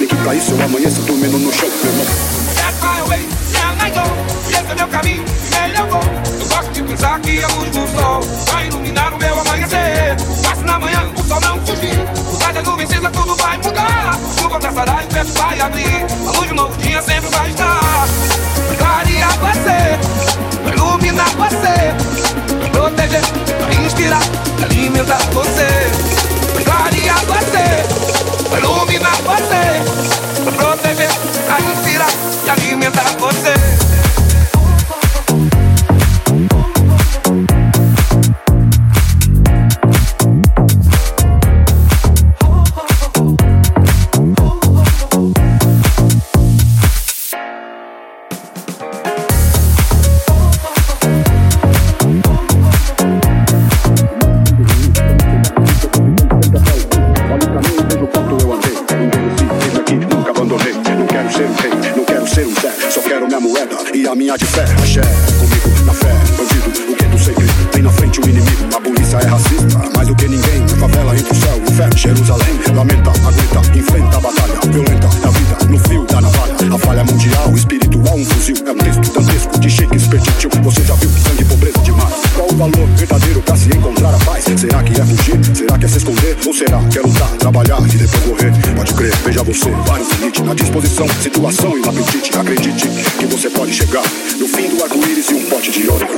Equipa isso, amanheça dormindo no chão, meu irmão. Eu gosto de pensar que a luz do sol vai iluminar de fé. Axé, comigo, na fé, bandido, o gueto sempre. Tem na frente o inimigo, a polícia é racista. Mais do que ninguém, favela entre o céu o inferno. Jerusalém, lamenta, aguenta, enfrenta a batalha. Violenta é vida, no fio da navalha. A falha mundial, espiritual, um fuzil. É um texto dantesco de Shakespeare, tio. Você já viu sangue pobreza demais. Qual o valor verdadeiro pra se encontrar a paz? Será que é fugir? Será que é se esconder? Ou será que é lutar, trabalhar e depois morrer? Pode crer, veja você, vários limites na disposição, situação e no apetite. Acredite que você arco-íris e um pote de